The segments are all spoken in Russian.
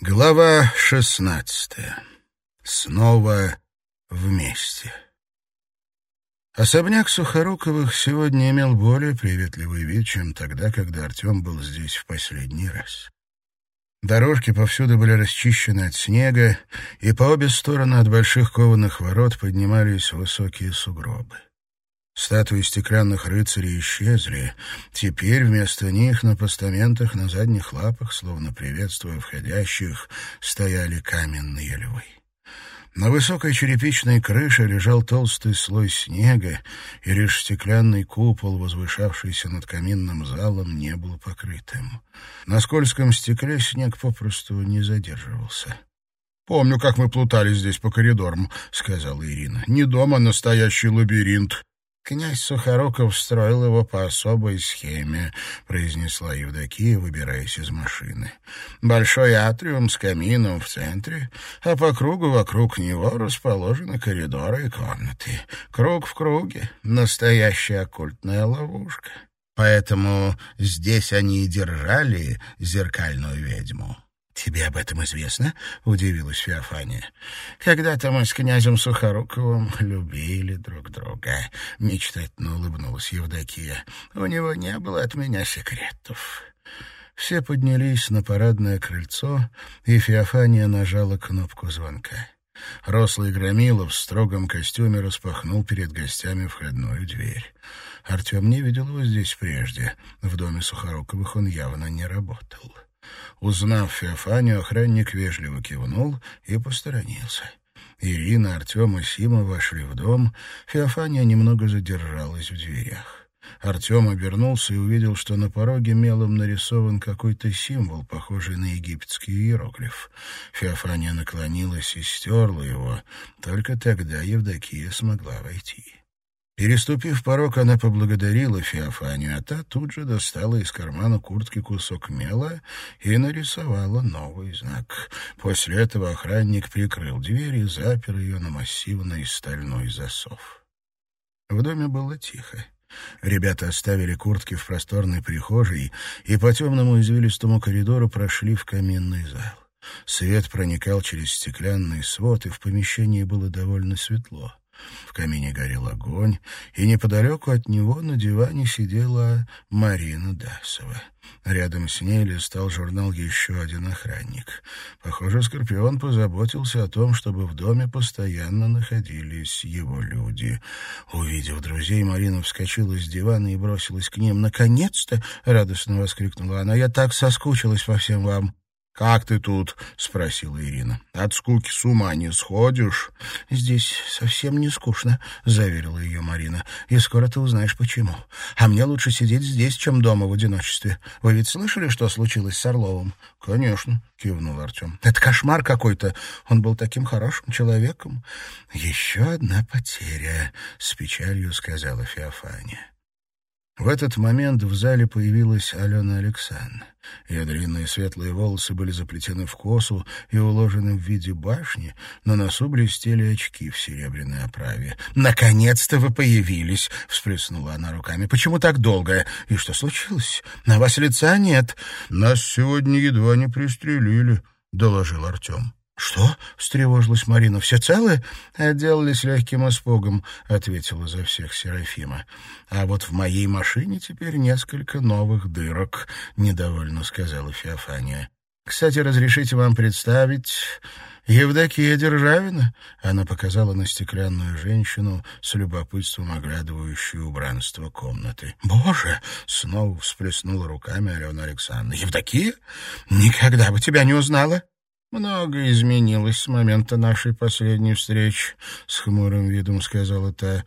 Глава шестнадцатая. Снова вместе. Особняк Сухоруковых сегодня имел более приветливый вид, чем тогда, когда Артем был здесь в последний раз. Дорожки повсюду были расчищены от снега, и по обе стороны от больших кованых ворот поднимались высокие сугробы. Статуи стеклянных рыцарей исчезли. Теперь вместо них на постаментах на задних лапах, словно приветствуя входящих, стояли каменные львы. На высокой черепичной крыше лежал толстый слой снега, и лишь стеклянный купол, возвышавшийся над каминным залом, не был покрытым. На скользком стекле снег попросту не задерживался. «Помню, как мы плутали здесь по коридорам», — сказала Ирина. «Не дома настоящий лабиринт». «Князь Сухоруков строил его по особой схеме», — произнесла Евдокия, выбираясь из машины. «Большой атриум с камином в центре, а по кругу вокруг него расположены коридоры и комнаты. Круг в круге — настоящая оккультная ловушка. Поэтому здесь они и держали зеркальную ведьму». «Тебе об этом известно?» — удивилась Феофания. «Когда-то мы с князем Сухоруковым любили друг друга», — мечтательно улыбнулась Евдокия. «У него не было от меня секретов». Все поднялись на парадное крыльцо, и Феофания нажала кнопку звонка. Рослый Громилов в строгом костюме распахнул перед гостями входную дверь. Артем не видел его здесь прежде. В доме Сухоруковых он явно не работал. Узнав Феофанию, охранник вежливо кивнул и посторонился. Ирина, Артем и Сима вошли в дом. Феофания немного задержалась в дверях. Артем обернулся и увидел, что на пороге мелом нарисован какой-то символ, похожий на египетский иероглиф. Феофания наклонилась и стерла его. Только тогда Евдокия смогла войти. Переступив порог, она поблагодарила Феофанию, а та тут же достала из кармана куртки кусок мела и нарисовала новый знак. После этого охранник прикрыл дверь и запер ее на массивный стальной засов. В доме было тихо. Ребята оставили куртки в просторной прихожей и по темному извилистому коридору прошли в каминный зал. Свет проникал через стеклянный свод, и в помещении было довольно светло. В камине горел огонь, и неподалеку от него на диване сидела Марина Дасова. Рядом с ней листал журнал еще один охранник. Похоже, Скорпион позаботился о том, чтобы в доме постоянно находились его люди. Увидев друзей, Марина вскочила с дивана и бросилась к ним. «Наконец-то!» — радостно воскликнула она. «Я так соскучилась по всем вам!» «Как ты тут?» — спросила Ирина. «От скуки с ума не сходишь?» «Здесь совсем не скучно», — заверила ее Марина. «И скоро ты узнаешь, почему. А мне лучше сидеть здесь, чем дома в одиночестве. Вы ведь слышали, что случилось с Орловым?» «Конечно», — кивнул Артем. «Это кошмар какой-то. Он был таким хорошим человеком». «Еще одна потеря», — с печалью сказала Феофания. В этот момент в зале появилась Алена Александровна. Ее длинные светлые волосы были заплетены в косу и уложены в виде башни, на носу блестели очки в серебряной оправе. «Наконец-то вы появились!» — всплеснула она руками. «Почему так долго? И что случилось? На вас лица нет!» «Нас сегодня едва не пристрелили», — доложил Артем. «Что?» — встревожилась Марина. «Все целы?» «Отделались легким испугом», — ответила за всех Серафима. «А вот в моей машине теперь несколько новых дырок», — недовольно сказала Феофания. «Кстати, разрешите вам представить...» «Евдокия Державина?» — она показала на стеклянную женщину с любопытством оглядывающую убранство комнаты. «Боже!» — снова всплеснула руками Алена Александровна. «Евдокия? Никогда бы тебя не узнала!» «Многое изменилось с момента нашей последней встречи», — с хмурым видом сказала та.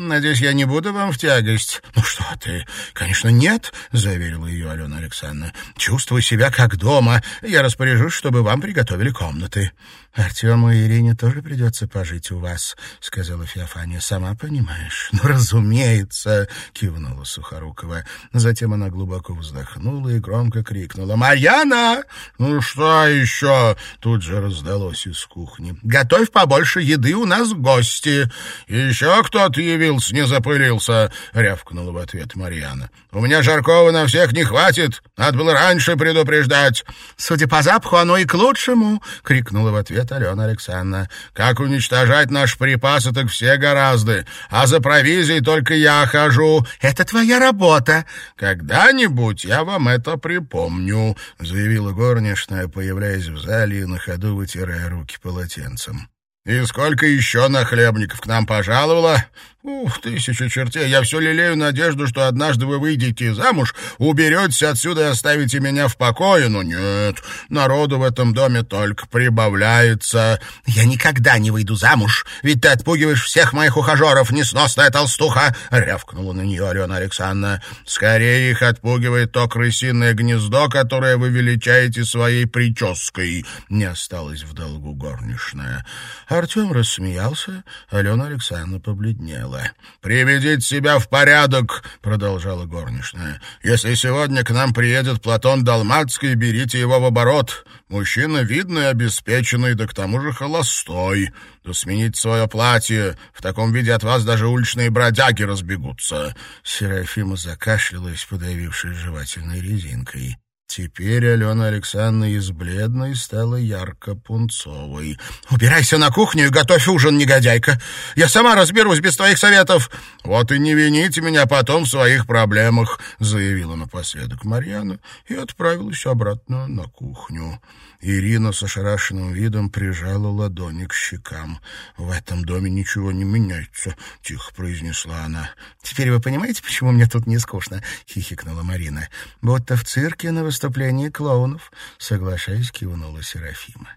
Надеюсь, я не буду вам в тягость. Ну что ты? Конечно, нет, заверила ее Алена Александровна. Чувствую себя как дома. Я распоряжусь, чтобы вам приготовили комнаты. Артему и Ирине тоже придется пожить у вас, сказала Феофания. Сама понимаешь. Ну, разумеется, кивнула Сухорукова. Затем она глубоко вздохнула и громко крикнула. «Марьяна! Ну что еще?» Тут же раздалось из кухни. «Готовь побольше еды, у нас гости. Еще кто-то явился запылился, не запылился!» — рявкнула в ответ Марьяна. «У меня жаркого на всех не хватит. Надо было раньше предупреждать». «Судя по запаху, оно и к лучшему!» — крикнула в ответ Алена Александровна. «Как уничтожать наши припасы, так все гораздо. А за провизией только я хожу». «Это твоя работа». «Когда-нибудь я вам это припомню», — заявила горничная, появляясь в зале и на ходу вытирая руки полотенцем. «И сколько еще нахлебников к нам пожаловало? Ух, тысяча чертей, я все лелею надежду, что однажды вы выйдете замуж, уберетесь отсюда и оставите меня в покое, но нет, народу в этом доме только прибавляется. Я никогда не выйду замуж, ведь ты отпугиваешь всех моих ухажеров, несносная толстуха, — рявкнула на нее Алена Александровна. Скорее их отпугивает то крысиное гнездо, которое вы величаете своей прической. Не осталось в долгу горничная. Артем рассмеялся, Алена Александровна побледнела дело. «Приведите себя в порядок», — продолжала горничная. «Если сегодня к нам приедет Платон Далматский, берите его в оборот. Мужчина видный, обеспеченный, да к тому же холостой. Да сменить свое платье. В таком виде от вас даже уличные бродяги разбегутся». Серафима закашлялась, подавившись жевательной резинкой. Теперь Алена Александровна из бледной стала ярко-пунцовой. «Убирайся на кухню и готовь ужин, негодяйка! Я сама разберусь без твоих советов!» «Вот и не вините меня потом в своих проблемах», — заявила напоследок Марьяна и отправилась обратно на кухню. Ирина с ошарашенным видом прижала ладони к щекам. «В этом доме ничего не меняется», — тихо произнесла она. «Теперь вы понимаете, почему мне тут не скучно?» — хихикнула Марина. «Будто в цирке на выступлении клоунов», — соглашаясь, кивнула Серафима.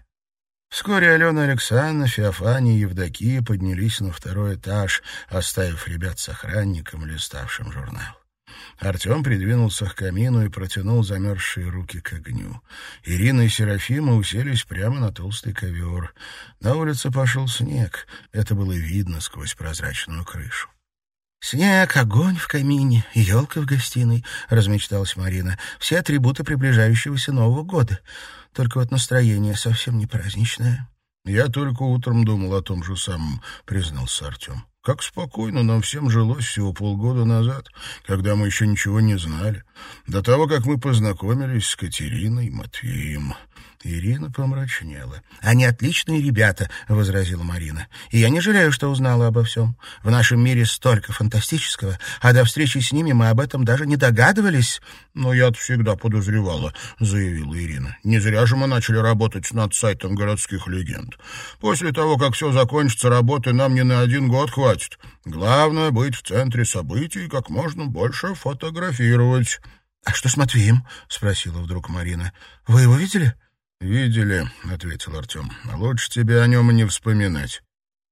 Вскоре Алена Александровна, Феофания и Евдокия поднялись на второй этаж, оставив ребят с охранником, листавшим журнал. Артем придвинулся к камину и протянул замерзшие руки к огню. Ирина и Серафима уселись прямо на толстый ковер. На улице пошел снег. Это было видно сквозь прозрачную крышу. «Снег, огонь в камине, елка в гостиной», — размечталась Марина. «Все атрибуты приближающегося Нового года. Только вот настроение совсем не праздничное». «Я только утром думал о том же самом», — признался Артем. Как спокойно нам всем жилось всего полгода назад, когда мы еще ничего не знали, до того, как мы познакомились с Катериной Матвеем. Ирина помрачнела. «Они отличные ребята», — возразила Марина. «И я не жалею, что узнала обо всем. В нашем мире столько фантастического, а до встречи с ними мы об этом даже не догадывались». «Но я-то всегда подозревала», — заявила Ирина. «Не зря же мы начали работать над сайтом городских легенд. После того, как все закончится, работы нам не на один год хватит. Главное — быть в центре событий и как можно больше фотографировать». «А что с Матвеем?» — спросила вдруг Марина. «Вы его видели?» «Видели», — ответил Артем. «А лучше тебе о нем и не вспоминать.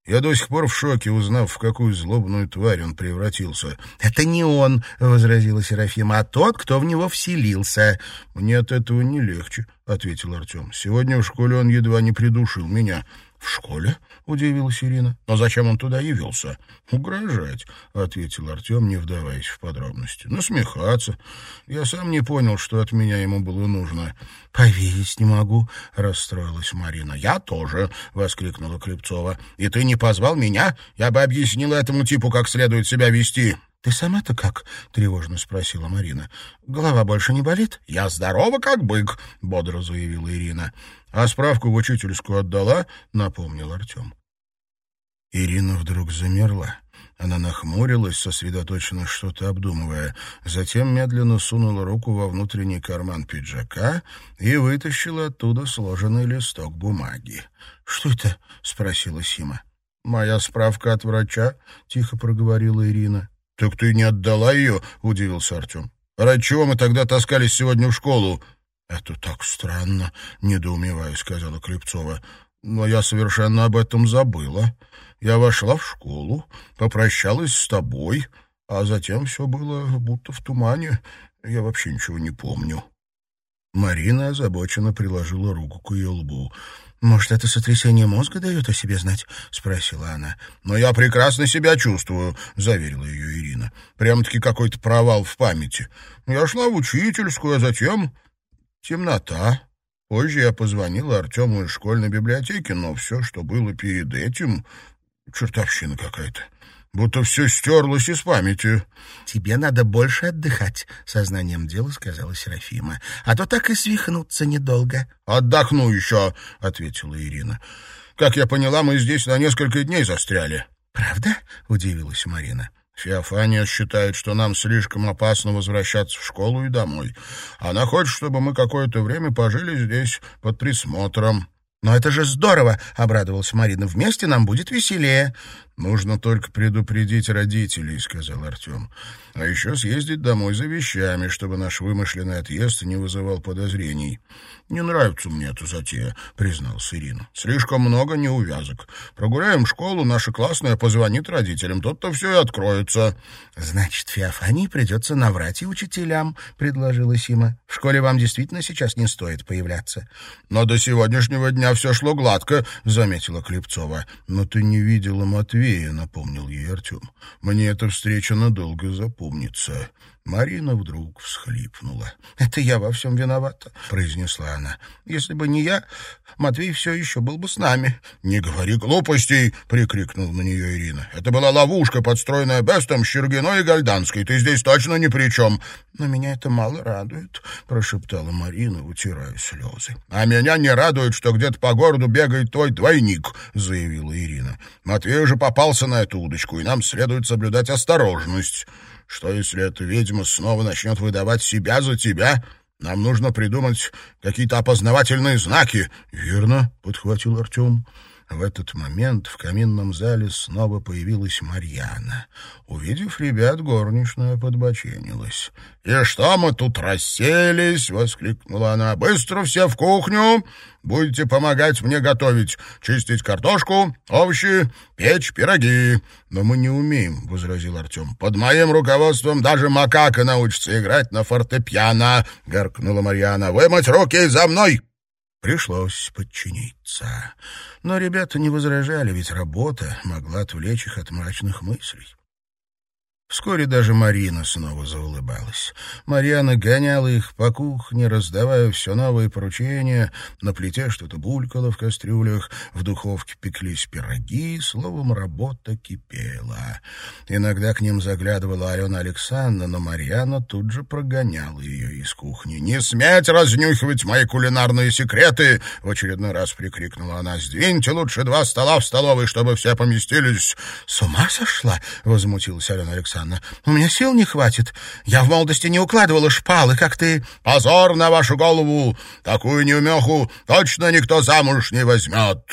Я до сих пор в шоке, узнав, в какую злобную тварь он превратился. «Это не он», — возразила Серафима, — «а тот, кто в него вселился». «Мне от этого не легче», — ответил Артем. «Сегодня в школе он едва не придушил меня. «В школе?» — удивилась Ирина. «Но зачем он туда явился?» «Угрожать», — ответил Артем, не вдаваясь в подробности. «Насмехаться. Я сам не понял, что от меня ему было нужно». «Поверить не могу», — расстроилась Марина. «Я тоже», — воскликнула Крепцова. «И ты не позвал меня? Я бы объяснила этому типу, как следует себя вести». «Ты сама-то как?» — тревожно спросила Марина. «Голова больше не болит?» «Я здорова, как бык», — бодро заявила Ирина. «А справку в учительскую отдала?» — напомнил Артем. Ирина вдруг замерла. Она нахмурилась, сосредоточенно что-то обдумывая. Затем медленно сунула руку во внутренний карман пиджака и вытащила оттуда сложенный листок бумаги. «Что это?» — спросила Сима. «Моя справка от врача», — тихо проговорила Ирина. «Так ты не отдала ее?» — удивился Артем. «Ради чего мы тогда таскались сегодня в школу?» «Это так странно», — недоумевая сказала Крепцова. «Но я совершенно об этом забыла. Я вошла в школу, попрощалась с тобой, а затем все было будто в тумане. Я вообще ничего не помню». Марина озабоченно приложила руку к ее лбу. «Может, это сотрясение мозга дает о себе знать?» — спросила она. «Но я прекрасно себя чувствую», — заверила ее Ирина. «Прям-таки какой-то провал в памяти. Я шла в учительскую, а затем темнота. Позже я позвонила Артему из школьной библиотеки, но все, что было перед этим, чертовщина какая-то. Будто все стерлось из памяти. «Тебе надо больше отдыхать», — сознанием дела сказала Серафима. «А то так и свихнуться недолго». «Отдохну еще», — ответила Ирина. «Как я поняла, мы здесь на несколько дней застряли». «Правда?» — удивилась Марина. Феофания считает, что нам слишком опасно возвращаться в школу и домой. Она хочет, чтобы мы какое-то время пожили здесь под присмотром. «Но это же здорово!» — обрадовалась Марина. «Вместе нам будет веселее». «Нужно только предупредить родителей», — сказал Артем. «А еще съездить домой за вещами, чтобы наш вымышленный отъезд не вызывал подозрений». «Не нравится мне эта затея», — признался Ирина. «Слишком много неувязок. Прогуляем школу, наша классная позвонит родителям, тут-то все и откроется». «Значит, Феофании придется наврать и учителям», — предложила Сима. «В школе вам действительно сейчас не стоит появляться». «Но до сегодняшнего дня все шло гладко», — заметила Клепцова. «Но ты не видела Матвея Матвея», — напомнил ей Артем. «Мне эта встреча надолго запомнится». Марина вдруг всхлипнула. «Это я во всем виновата», — произнесла она. «Если бы не я, Матвей все еще был бы с нами». «Не говори глупостей!» — прикрикнул на нее Ирина. «Это была ловушка, подстроенная Бестом, Щергиной и Гальданской. Ты здесь точно ни при чем». «Но меня это мало радует», — прошептала Марина, утирая слезы. «А меня не радует, что где-то по городу бегает твой двойник», — заявила Ирина. «Матвей уже попался на эту удочку, и нам следует соблюдать осторожность». Что, если эта ведьма снова начнет выдавать себя за тебя? Нам нужно придумать какие-то опознавательные знаки. — Верно, — подхватил Артем. В этот момент в каминном зале снова появилась Марьяна. Увидев ребят, горничная подбоченилась. «И что мы тут расселись?» — воскликнула она. «Быстро все в кухню! Будете помогать мне готовить, чистить картошку, овощи, печь пироги». «Но мы не умеем», — возразил Артем. «Под моим руководством даже макака научится играть на фортепиано», — гаркнула Марьяна. «Вымыть руки за мной!» Пришлось подчиниться. Но ребята не возражали, ведь работа могла отвлечь их от мрачных мыслей. Вскоре даже Марина снова заулыбалась. Марьяна гоняла их по кухне, раздавая все новые поручения. На плите что-то булькало в кастрюлях, в духовке пеклись пироги, словом, работа кипела. Иногда к ним заглядывала Алена Александровна, но Марьяна тут же прогоняла ее из кухни. «Не сметь разнюхивать мои кулинарные секреты!» — в очередной раз прикрикнула она. «Сдвиньте лучше два стола в столовой, чтобы все поместились!» «С ума сошла?» — возмутилась Алена Александровна. Анна. «У меня сил не хватит. Я в молодости не укладывала шпалы, как ты...» «Позор на вашу голову! Такую неумеху точно никто замуж не возьмет!»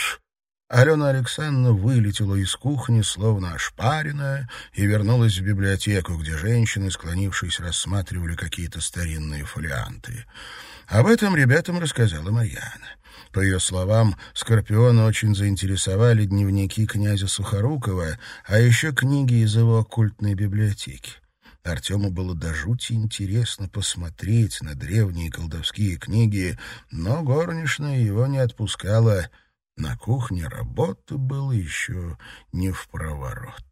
Алена Александровна вылетела из кухни, словно ошпаренная, и вернулась в библиотеку, где женщины, склонившись, рассматривали какие-то старинные фолианты. Об этом ребятам рассказала Марьяна. По ее словам, Скорпиона очень заинтересовали дневники князя Сухорукова, а еще книги из его оккультной библиотеки. Артему было до жути интересно посмотреть на древние колдовские книги, но горничная его не отпускала. На кухне работы было еще не в проворот.